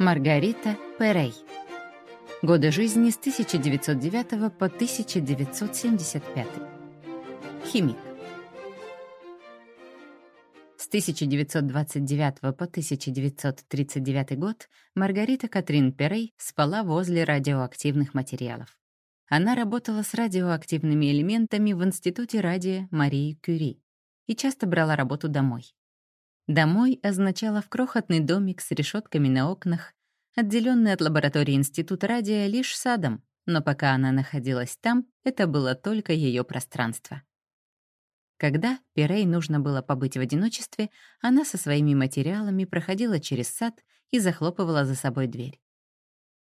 Маргарита Перей. Годы жизни с 1909 по 1975. Химик. С 1929 по 1939 год Маргарита Катрин Перей спала возле радиоактивных материалов. Она работала с радиоактивными элементами в Институте радия Марии Кюри и часто брала работу домой. Домой означало в крохотный домик с решетками на окнах, отделенный от лаборатории Института радио лишь садом, но пока она находилась там, это было только ее пространство. Когда Пирей нужно было побыть в одиночестве, она со своими материалами проходила через сад и захлопывала за собой дверь.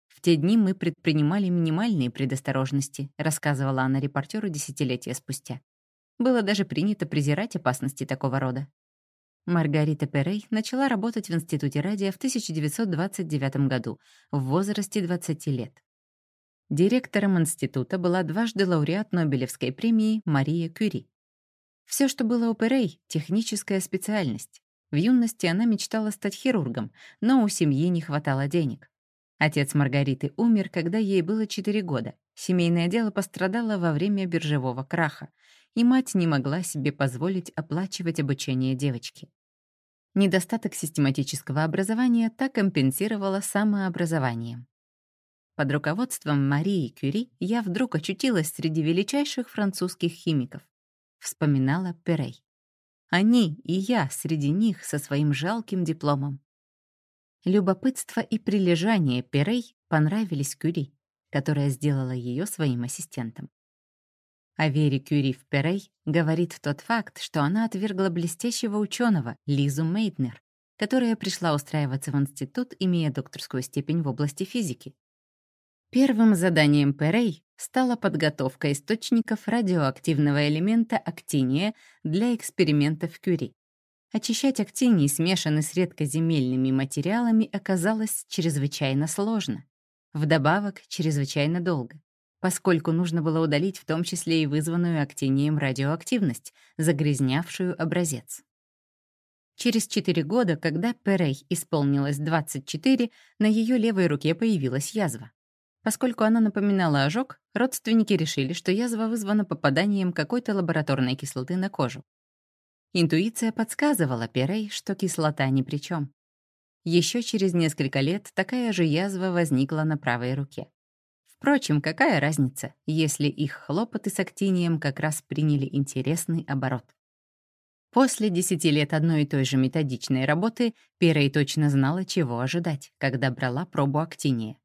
«В те дни мы предпринимали минимальные предосторожности», рассказывала она репортеру десятилетия спустя. «Было даже принято презирать опасности такого рода. Маргарита Перей начала работать в Институте радио в 1929 году, в возрасте 20 лет. Директором института была дважды лауреат Нобелевской премии Мария Кюри. Все, что было у Перей — техническая специальность. В юности она мечтала стать хирургом, но у семьи не хватало денег. Отец Маргариты умер, когда ей было 4 года. Семейное дело пострадало во время биржевого краха, и мать не могла себе позволить оплачивать обучение девочки. Недостаток систематического образования так компенсировала самообразованием. Под руководством Марии Кюри я вдруг очутилась среди величайших французских химиков, вспоминала Перей. Они и я среди них со своим жалким дипломом. Любопытство и прилежание Перей понравились Кюри, которая сделала ее своим ассистентом. О Вере Кюри в Перей говорит тот факт, что она отвергла блестящего ученого Лизу Мейтнер, которая пришла устраиваться в институт, имея докторскую степень в области физики. Первым заданием Перей стала подготовка источников радиоактивного элемента актиния для экспериментов Кюри. Очищать актиний, смешанный с редкоземельными материалами, оказалось чрезвычайно сложно. Вдобавок, чрезвычайно долго поскольку нужно было удалить в том числе и вызванную актинием радиоактивность, загрязнявшую образец. Через 4 года, когда Перей исполнилось 24, на ее левой руке появилась язва. Поскольку она напоминала ожог, родственники решили, что язва вызвана попаданием какой-то лабораторной кислоты на кожу. Интуиция подсказывала Перей, что кислота ни при чем. Еще через несколько лет такая же язва возникла на правой руке. Впрочем, какая разница, если их хлопоты с актинием как раз приняли интересный оборот. После десяти лет одной и той же методичной работы Пирей точно знала, чего ожидать, когда брала пробу актиния.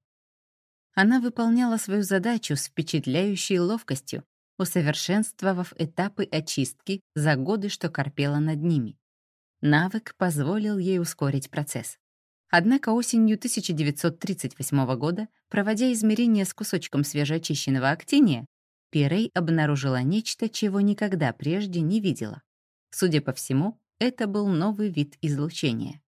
Она выполняла свою задачу с впечатляющей ловкостью, усовершенствовав этапы очистки за годы, что корпела над ними. Навык позволил ей ускорить процесс. Однако осенью 1938 года, проводя измерения с кусочком свежеочищенного актиния, Пирей обнаружила нечто, чего никогда прежде не видела. Судя по всему, это был новый вид излучения.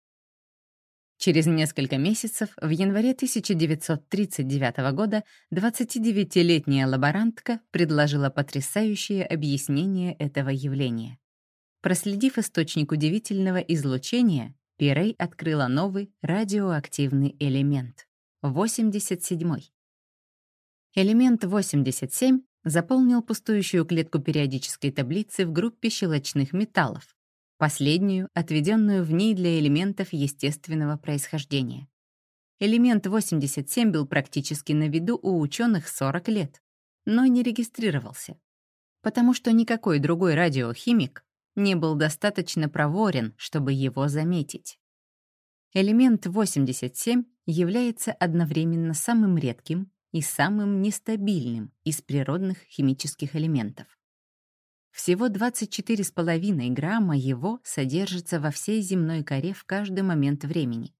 Через несколько месяцев, в январе 1939 года, 29-летняя лаборантка предложила потрясающее объяснение этого явления. Проследив источник удивительного излучения, Пирей открыла новый радиоактивный элемент — 87-й. Элемент 87 заполнил пустующую клетку периодической таблицы в группе щелочных металлов, последнюю, отведенную в ней для элементов естественного происхождения. Элемент 87 был практически на виду у ученых 40 лет, но не регистрировался, потому что никакой другой радиохимик не был достаточно проворен, чтобы его заметить. Элемент 87 является одновременно самым редким и самым нестабильным из природных химических элементов. Всего 24,5 грамма его содержится во всей земной коре в каждый момент времени.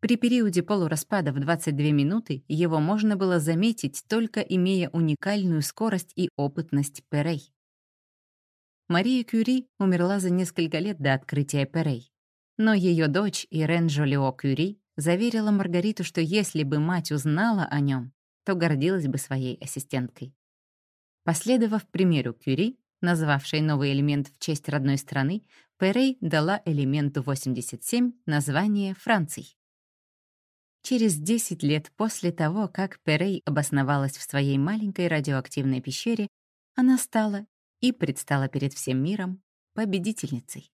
При периоде полураспада в 22 минуты его можно было заметить, только имея уникальную скорость и опытность Перей. Мария Кюри умерла за несколько лет до открытия Перей. Но ее дочь Ирен Жолио Кюри заверила Маргариту, что если бы мать узнала о нем, то гордилась бы своей ассистенткой. Последовав примеру Кюри, назвавшей новый элемент в честь родной страны, Перей дала элементу 87 название Франций. через 10 лет после того, как Перей обосновалась в своей маленькой радиоактивной пещере, она стала и предстала перед всем миром победительницей.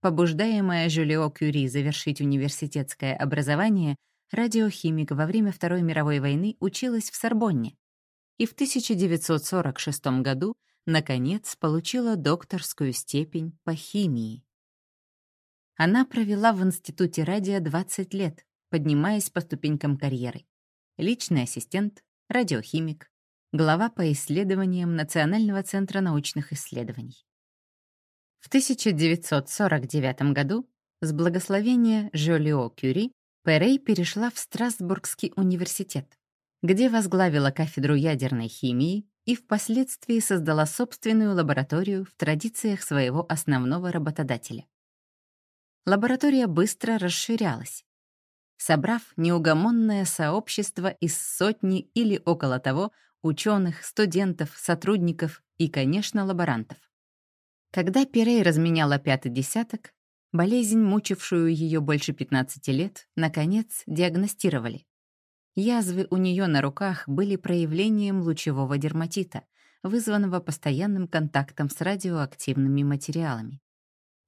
Побуждаемая Жюлио Кюри завершить университетское образование, радиохимик во время Второй мировой войны училась в Сорбонне и в 1946 году, наконец, получила докторскую степень по химии. Она провела в Институте радио 20 лет, поднимаясь по ступенькам карьеры. Личный ассистент, радиохимик, глава по исследованиям Национального центра научных исследований. В 1949 году с благословения Жолио Кюри Перей перешла в Страсбургский университет, где возглавила кафедру ядерной химии и впоследствии создала собственную лабораторию в традициях своего основного работодателя. Лаборатория быстро расширялась, собрав неугомонное сообщество из сотни или около того ученых, студентов, сотрудников и, конечно, лаборантов. Когда Пирей разменяла пятый десяток, болезнь, мучившую ее больше 15 лет, наконец диагностировали. Язвы у нее на руках были проявлением лучевого дерматита, вызванного постоянным контактом с радиоактивными материалами.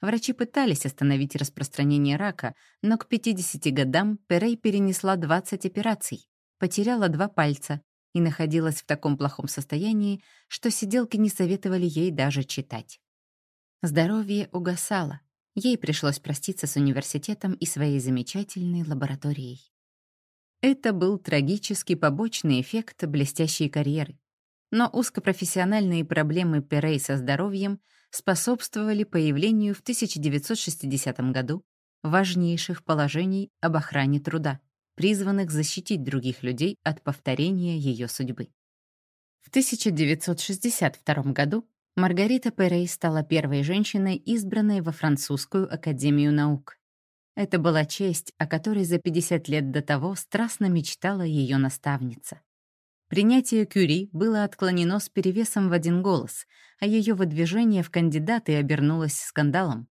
Врачи пытались остановить распространение рака, но к 50 годам Перей перенесла 20 операций, потеряла два пальца и находилась в таком плохом состоянии, что сиделки не советовали ей даже читать. Здоровье угасало. Ей пришлось проститься с университетом и своей замечательной лабораторией. Это был трагический побочный эффект блестящей карьеры. Но узкопрофессиональные проблемы Перей со здоровьем способствовали появлению в 1960 году важнейших положений об охране труда, призванных защитить других людей от повторения ее судьбы. В 1962 году Маргарита Перей стала первой женщиной, избранной во Французскую академию наук. Это была честь, о которой за 50 лет до того страстно мечтала ее наставница. Принятие Кюри было отклонено с перевесом в один голос, а ее выдвижение в кандидаты обернулось скандалом.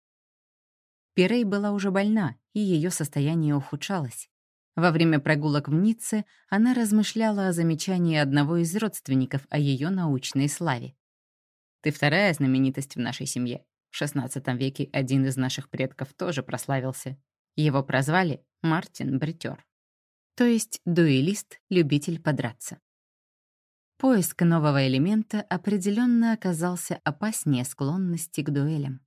Пирей была уже больна, и ее состояние ухудшалось. Во время прогулок в Ницце она размышляла о замечании одного из родственников о ее научной славе. «Ты вторая знаменитость в нашей семье. В XVI веке один из наших предков тоже прославился. Его прозвали Мартин Бритер. То есть дуэлист, любитель подраться. Поиск нового элемента определенно оказался опаснее склонности к дуэлям.